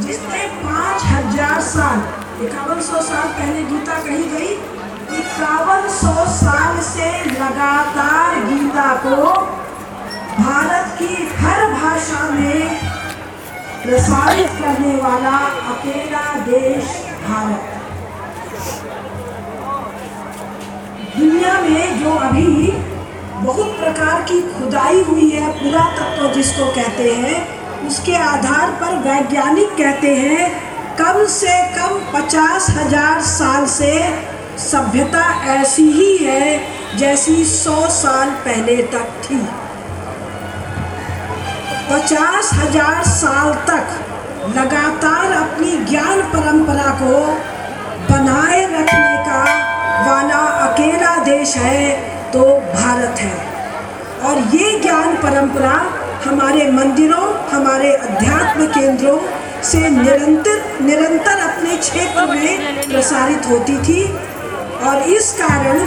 जिसने पाँच हज़ार साल, इक्यावन सौ साल पहले गीता कही गई, इक्यावन सौ साल से लगातार गीता को भारत की हर भाषा में प्रसारित करने वाला अकेला देश भारत। दुनिया में जो अभी बहुत प्रकार की खुदाई हुई है, पुरातत्व जिसको कहते हैं उसके आधार पर वैज्ञानिक कहते हैं, कम से कम पचास हज़ार साल से सभ्यता ऐसी ही है जैसी सौ साल पहले तक थी। पचास हज़ार साल तक लगातार अपनी ज्ञान परंपरा को बनाए रखने का वाला अकेला देश है तो भारत है। और ये ज्ञान परंपरा हमारे मंदिरों, हमारे अध्यात्म केंद्रों से निरंतर निरंतर अपने क्षेत्र में प्रसारित होती थी और इस कारण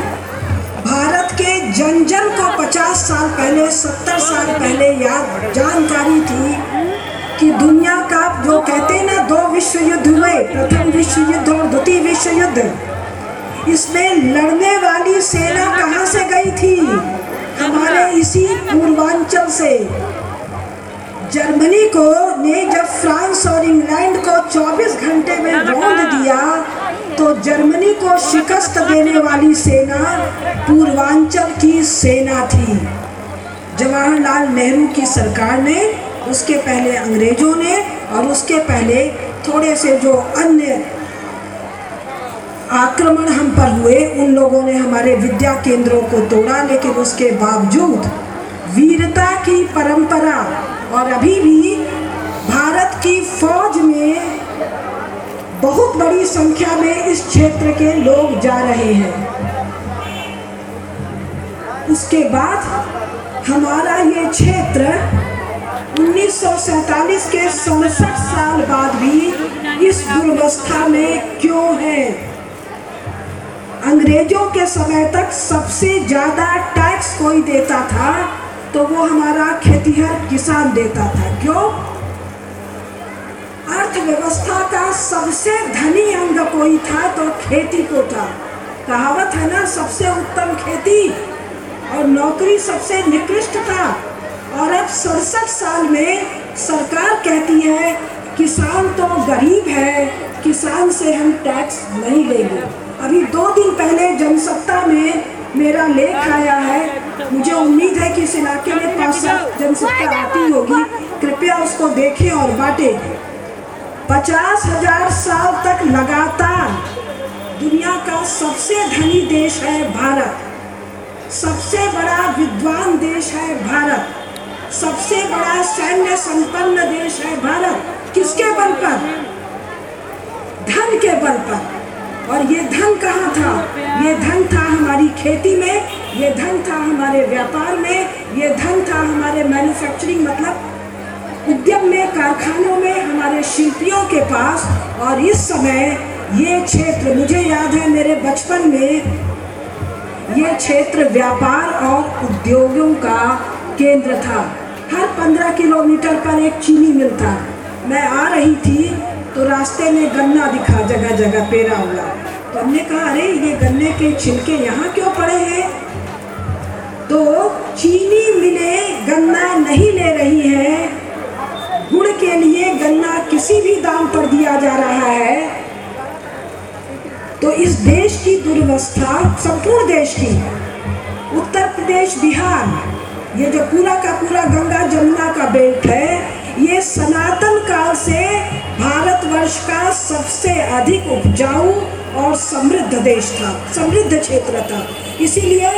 भारत के जन जन को 50 साल पहले 70 साल पहले याद, जानकारी थी कि दुनिया का जो कहते हैं ना, दो विश्व युद्ध हुए, प्रथम विश्व युद्ध और द्वितीय विश्व युद्ध इसमें लड़ने वाली सेना कहाँ से गई थी? हमारे इसी पूर्वांचल से। जर्मनी को ने जब फ्रांस और इंग्लैंड को 24 घंटे में रौंद दिया तो जर्मनी को शिकस्त देने वाली सेना पूर्वांचल की सेना थी। जवाहरलाल नेहरू की सरकार ने उसके पहले अंग्रेज़ों ने और उसके पहले थोड़े से जो अन्य आक्रमण हम पर हुए उन लोगों ने हमारे विद्या केंद्रों को तोड़ा लेकिन उसके बावजूद वीरता की परंपरा और अभी भी भारत की फौज में बहुत बड़ी संख्या में इस क्षेत्र के लोग जा रहे हैं। उसके बाद हमारा ये क्षेत्र 1947 के सड़सठ साल बाद भी इस दुर्वस्था में क्यों है? अंग्रेज़ों के समय तक सबसे ज़्यादा टैक्स कोई देता था तो वो हमारा खेतीहर किसान देता था। क्यों? अर्थव्यवस्था का सबसे धनी अंग कोई था तो खेती को था। कहावत है ना, सबसे उत्तम खेती और नौकरी सबसे निकृष्ट था। और अब सड़सठ साल में सरकार कहती है, किसान तो गरीब है, किसान से हम टैक्स नहीं लेंगे। अभी दो दिन पहले जनसत्ता में मेरा लेख आया है। मुझे उम्मीद है कि इस इलाके में पाँच जनसत्ता आती होगी। कृपया उसको देखें और बांटें। पचास हज़ार साल तक लगातार दुनिया का सबसे धनी देश है भारत। सबसे बड़ा विद्वान देश है भारत। सबसे बड़ा सैन्य संपन्न देश है भारत। किसके बल पर? धन के बल पर। और ये धन कहाँ था? ये धन था हमारी खेती में, ये धन था हमारे व्यापार में, ये धन था हमारे मैन्युफैक्चरिंग मतलब उद्यम में, कारखानों में, हमारे शिल्पियों के पास। और इस समय ये क्षेत्र, मुझे याद है मेरे बचपन में, ये क्षेत्र व्यापार और उद्योगों का केंद्र था। हर पंद्रह किलोमीटर पर एक चीनी मिल था। मैं आ रही थी तो रास्ते में गन्ना दिखा, जगह जगह, पेरा हुआ तो हमने कहा, अरे, ये गन्ने के छिलके यहाँ क्यों पड़े हैं? तो चीनी मिले, गन्ना नहीं ले रही है। गुड़ के लिए गन्ना किसी भी दाम पर दिया जा रहा है। तो इस देश की दुर्वस्था संपूर्ण देश की, उत्तर प्रदेश, बिहार, ये जो पूरा का पूरा गंगा जमुना का बेल्ट है ये सनातन काल से भारतवर्ष का सबसे अधिक उपजाऊ और समृद्ध देश था, समृद्ध क्षेत्र था। इसीलिए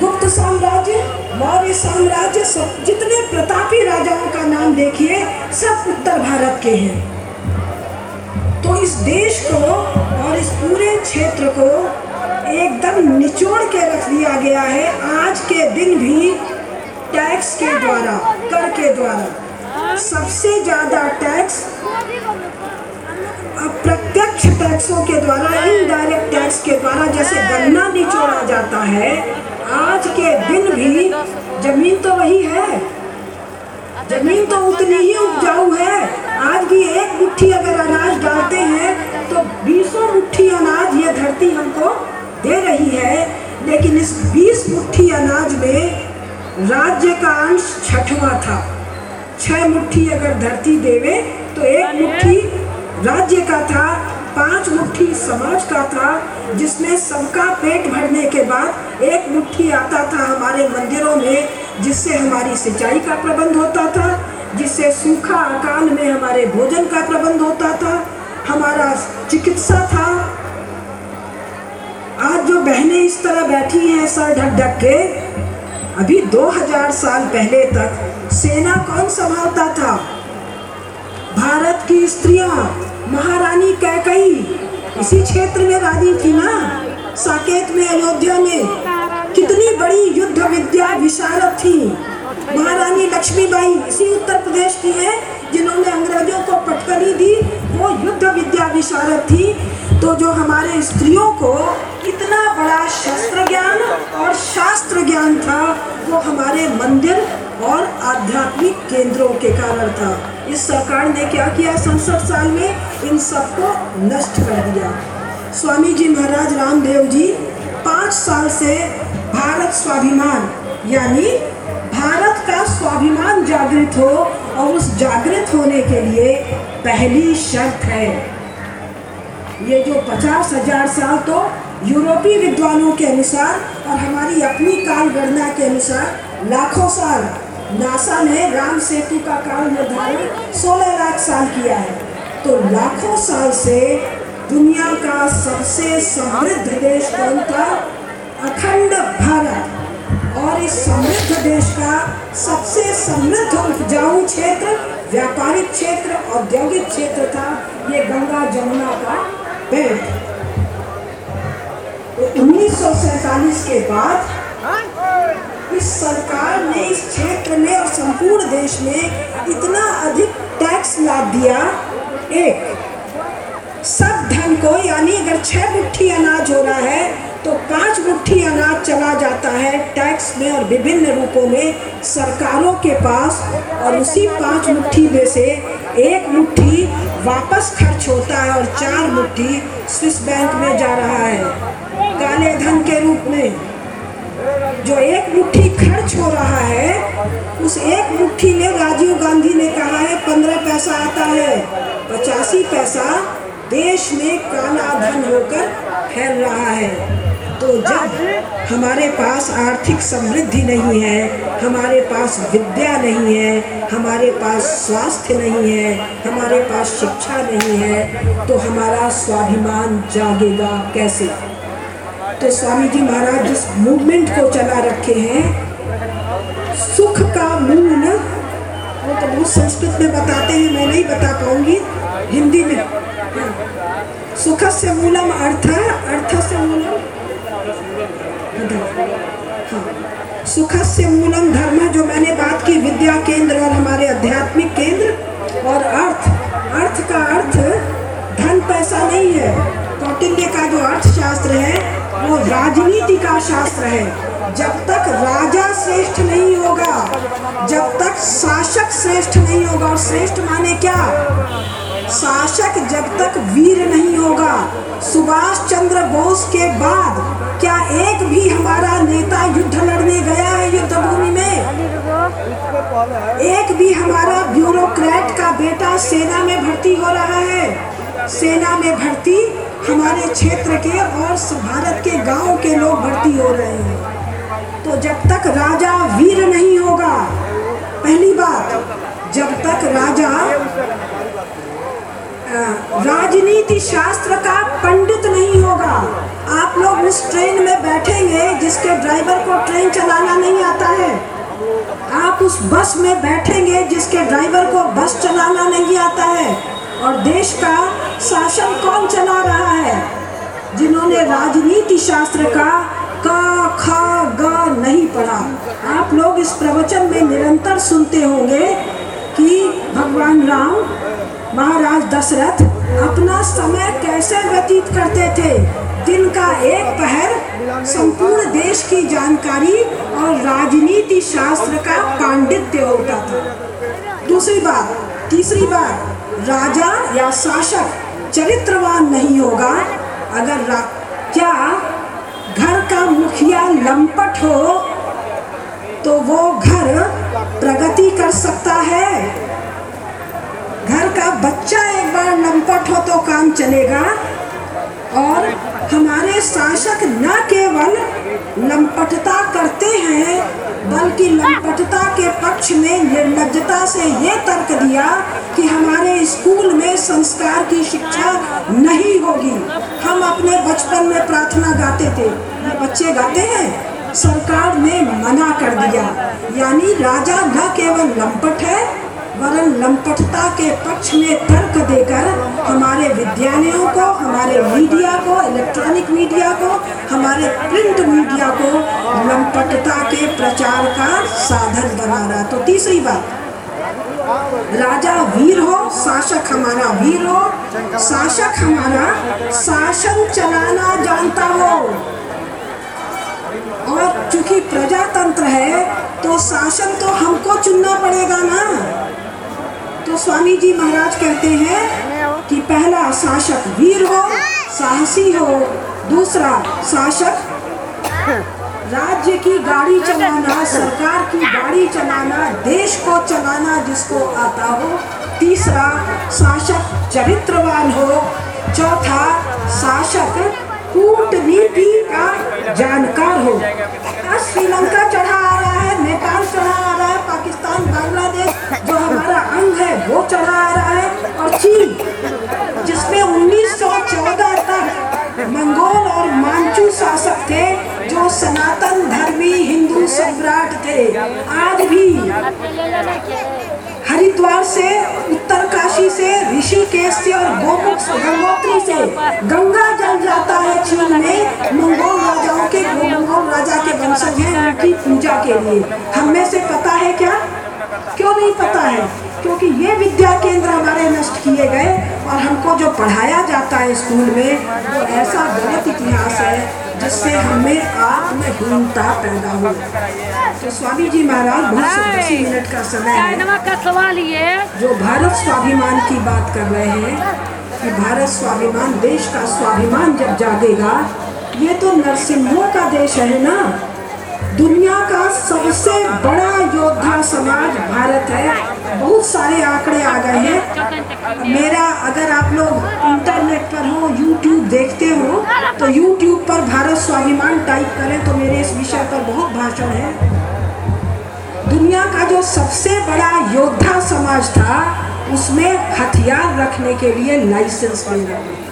गुप्त साम्राज्य, मौर्य साम्राज्य, सब जितने प्रतापी राजाओं का नाम देखिए, सब उत्तर भारत के हैं। तो इस देश को और इस पूरे क्षेत्र को एकदम निचोड़ के रख दिया गया है। आज के दिन भी टैक्स के द्वारा, कर के द्वारा। सबसे ज़्यादा टैक्स अप्रत्यक्ष टैक्सों के द्वारा इनडायरेक्ट टैक्स के द्वारा, जैसे गन्ना निचोड़ा जाता है, आज के दिन भी ज़मीन तो वही है। ज़मीन तो उतनी ही उपजाऊ है। आज भी एक मुट्ठी अगर अनाज डालते हैं तो बीसों मुट्ठी अनाज ये धरती हमको दे रही है। लेकिन इस बीस मुट्ठी अनाज में राज्य का अंश छठवा था। छह मुट्ठी अगर धरती देवे तो एक मुट्ठी राज्य का था पाँच मुट्ठी समाज का था जिसमें सबका पेट भरने के बाद एक मुट्ठी आता था हमारे मंदिरों में जिससे हमारी सिंचाई का प्रबंध होता था जिससे सूखा अकाल में हमारे भोजन का प्रबंध होता था हमारा चिकित्सा था। आज जो बहनें इस तरह बैठी हैं सर ढक ढक के अभी 2000 साल पहले तक सेना कौन संभालता था? भारत की स्त्रियाँ, महारानी कैकई, इसी क्षेत्र में राज़ी थी ना? साकेत में, अयोध्या में। कितनी बड़ी युद्ध विद्या विशारद थी। महारानी लक्ष्मीबाई इसी उत्तर प्रदेश की है, जिन्होंने अंग्रेज़ों को पटकनी दी, वो युद्ध विद्या विशारद थी। तो जो हमारे स्त्रियों को इतना बड़ा शस्त्र ज्ञान और शास्त्र ज्ञान था, वो हमारे मंदिर और आध्यात्मिक केंद्रों के कारण था। इस सरकार ने क्या किया? संसद साल में इन सबको नष्ट कर दिया। स्वामी जी महाराज रामदेव जी, पाँच साल से भारत स्वाभिमान, यानी भारत का स्वाभिमान जागृत हो और उस जागृत होने के लिए पहली शर्त है। ये जो पचास हज़ार साल तो यूरोपीय विद्वानों के अनुसार और हमारी अपनी काल गणना के अनुसार लाखों साल नासा ने राम सेतु का काल निर्धारण 16 लाख साल किया है। तो लाखों साल से दुनिया का सबसे समृद्ध देश कौन था? अखंड भारत। और इस समृद्ध देश का सबसे समृद्ध उपजाऊ क्षेत्र, व्यापारिक क्षेत्र, औद्योगिक क्षेत्र था, ये गंगा जमुना का बेल्ट उन्नीस सौ सैंतालीस के बाद इस सरकार ने इस क्षेत्र में और संपूर्ण देश में इतना अधिक टैक्स लाद दिया। एक सब धन को यानी अगर छह मुट्ठी अनाज हो रहा है तो पाँच मुट्ठी अनाज चला जाता है टैक्स में और विभिन्न रूपों में सरकारों के पास और उसी पाँच मुट्ठी में से एक मुट्ठी वापस खर्च होता है और चार मुट्ठी स्विस बैंक में जा रहा है। काले धन के रूप में। जो एक मुट्ठी खर्च हो रहा है, उस एक मुट्ठी में राजीव गांधी ने कहा है, पंद्रह पैसा आता है, पचासी पैसा देश में काला धन होकर फैल रहा है। तो जब हमारे पास आर्थिक समृद्धि नहीं है, हमारे पास विद्या नहीं है, हमारे पास स्वास्थ्य नहीं है, हमारे पास शिक्षा नहीं है तो हमारा स्वाभिमान जागेगा कैसे? तो स्वामी जी महाराज जिस मूवमेंट को चला रखे हैं, सुख का मूल वो तो बहुत संस्कृत में बताते हैं, मैं नहीं बता पाऊँगी, हिंदी में। सुख से मूलम अर्थ अर्थ से मूलम हाँ सुख से मूलम धर्म जो मैंने बात की, विद्या केंद्र और हमारे आध्यात्मिक केंद्र, और अर्थ अर्थ का अर्थ, धन पैसा नहीं है। कौटिल्य का जो अर्थशास्त्र है वो राजनीति का शास्त्र है। जब तक राजा श्रेष्ठ नहीं होगा, जब तक शासक श्रेष्ठ नहीं होगा, और श्रेष्ठ माने क्या? शासक जब तक वीर नहीं होगा। सुभाष चंद्र बोस के बाद क्या एक भी हमारा नेता युद्ध लड़ने गया है युद्ध भूमि में? एक भी हमारा ब्यूरोक्रेट का बेटा सेना में भर्ती हो रहा है। सेना में भर्ती, हमारे क्षेत्र के और भारत के गाँव के लोग भर्ती हो रहे हैं। तो जब तक राजा वीर नहीं होगा, पहली बात, जब तक राजा राजनीति शास्त्र का पंडित नहीं होगा, आप लोग उस ट्रेन में बैठेंगे जिसके ड्राइवर को ट्रेन चलाना नहीं आता है। आप उस बस में बैठेंगे जिसके ड्राइवर को बस चलाना नहीं आता है। और देश का शासन कौन चला रहा है? जिन्होंने राजनीति शास्त्र का का, खा, गा नहीं पढ़ा। आप लोग इस प्रवचन में निरंतर सुनते होंगे कि भगवान राम महाराज दशरथ अपना समय कैसे व्यतीत करते थे। दिन का एक पहर संपूर्ण देश की जानकारी और राजनीति शास्त्र का पांडित्य होता था। दूसरी बात, तीसरी बात राजा या शासक चरित्रवान नहीं होगा। अगर क्या घर का मुखिया लंपट हो तो वो घर प्रगति कर सकता है। घर का बच्चा एक बार लंपट हो तो काम चलेगा। और हमारे शासक न केवल लंपटता करते हैं बल्कि लंपटता के पक्ष में निर्लजता से ये तर्क दिया कि हमारे स्कूल में संस्कार की शिक्षा नहीं होगी। हम अपने बचपन में प्रार्थना गाते थे। बच्चे गाते हैं? सरकार ने मना कर दिया। यानी राजा न केवल लंपट है वरन लंपटता के पक्ष में तर्क देकर हमारे विद्यालयों को, हमारे मीडिया को, इलेक्ट्रॉनिक मीडिया को, हमारे प्रिंट मीडिया को लंपटता के प्रचार का साधन बना रहा तो तीसरी बात, राजा वीर हो, शासक हमारा वीर हो, शासक हमारा शासन चलाना जानता हो। और चूँकि प्रजातंत्र है तो शासन तो हमको चुनना पड़ेगा ना। तो स्वामी जी महाराज कहते हैं कि पहला शासक वीर हो, साहसी हो, दूसरा शासक राज्य की गाड़ी चलाना, सरकार की गाड़ी चलाना, देश को चलाना जिसको आता हो, तीसरा शासक चरित्रवान हो, चौथा शासक कूटनीति का जानकार हो। आज श्रीलंका चढ़ा आ रहा है नेपाल चढ़ा पाकिस्तान, बांग्लादेश, जो हमारा अंग है, वो चढ़ा आ रहा है। और चीन, जिसमें 1914 तक मंगोल और मानचू शासक थे, जो सनातन धर्मी हिंदू सम्राट थे, आज भी हरिद्वार से, उत्तर काशी से, ऋषिकेश से और गोमुख गंगोत्री से। गंगा जल जाता है चीन में। मंगोल राजाओं के, मंगोल राजा के वंशज हैं उनकी पूजा के लिए। हम से पता है क्या? क्यों नहीं पता है? क्योंकि ये विद्या केंद्र हमारे नष्ट किए गए और हमको जो पढ़ाया जाता है स्कूल में, वो ऐसा गलत इतिहास है। जिससे हमें आप में आत्महीनता पैदा हो। तो स्वामी जी महाराज दस मिनट का समय है। का सवाल ये जो भारत स्वाभिमान की बात कर रहे हैं कि भारत स्वाभिमान देश का स्वाभिमान जब जागेगा ये तो नरसिम्हों का देश है ना? दुनिया का सबसे बड़ा योद्धा समाज भारत है। बहुत सारे आंकड़े आ गए हैं। मेरा, अगर आप लोग इंटरनेट पर हो यूट्यूब देखते हो तो यूट्यूब पर भारत स्वाभिमान टाइप करें तो मेरे इस विषय पर बहुत भाषण है। दुनिया का जो सबसे बड़ा योद्धा समाज था, उसमें हथियार रखने के लिए लाइसेंस मिल। रहा है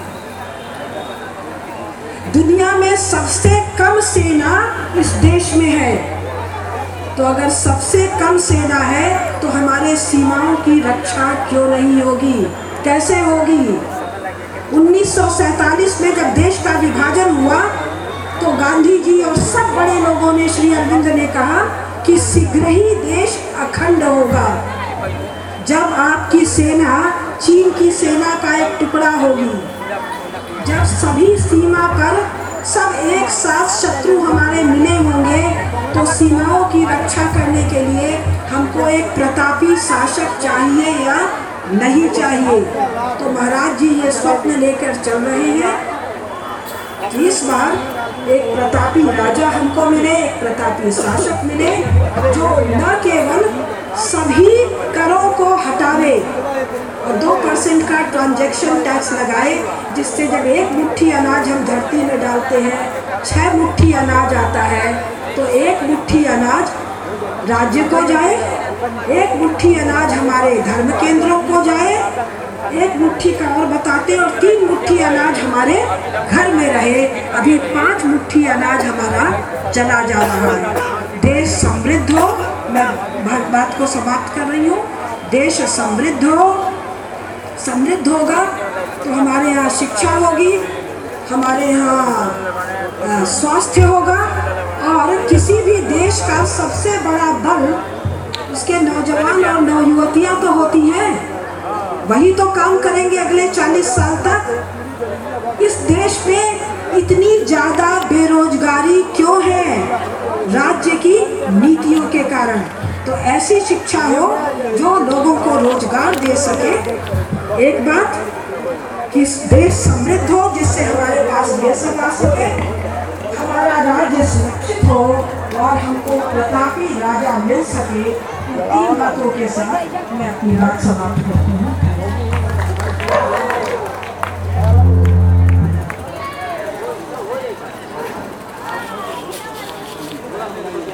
दुनिया में सबसे कम सेना इस देश में है। तो अगर सबसे कम सेना है तो हमारे सीमाओं की रक्षा क्यों नहीं होगी? कैसे होगी? 1947 में जब देश का विभाजन हुआ तो गांधी जी और सब बड़े लोगों ने, श्री अरविंद ने कहा कि शीघ्र ही देश अखंड होगा। जब आपकी सेना चीन की सेना का एक टुकड़ा होगी जब सभी सीमा पर सब एक साथ शत्रु हमारे मिले होंगे तो सीमाओं की रक्षा करने के लिए हमको एक प्रतापी शासक चाहिए या नहीं चाहिए? तो महाराज जी, ये स्वप्न लेकर चल रहे हैं। इस बार एक प्रतापी राजा हमको मिले, एक प्रतापी शासक मिले, जो न केवल सभी ट्रांजैक्शन टैक्स लगाए, जिससे जब एक मुट्ठी अनाज हम धरती में डालते हैं छः मुट्ठी अनाज आता है तो एक मुट्ठी अनाज राज्य को जाए, एक मुट्ठी अनाज हमारे धर्म केंद्रों को जाए, एक मुट्ठी का और बताते और तीन मुट्ठी अनाज हमारे घर में रहे, अभी पाँच मुट्ठी अनाज हमारा चला जा रहा है। देश समृद्ध हो, मैं बात को समाप्त कर रही हूँ। देश समृद्ध हो समृद्ध होगा तो हमारे यहाँ शिक्षा होगी, हमारे यहाँ स्वास्थ्य होगा, और किसी भी देश का सबसे बड़ा बल उसके नौजवान और नवयुवतियाँ तो होती हैं। वही तो काम करेंगे अगले 40 साल तक। इस देश में इतनी ज़्यादा बेरोजगारी क्यों है? राज्य की नीतियों के कारण। तो ऐसी शिक्षा हो जो लोगों को रोज़गार दे सके एक बात कि देश समृद्ध हो जिससे हमारे पास पैसा आ सके, हमारा राज्य सुरक्षित हो और हमको प्रतापी राजा मिल सके तीन बातों के साथ मैं अपनी बात समाप्त करती हूँ।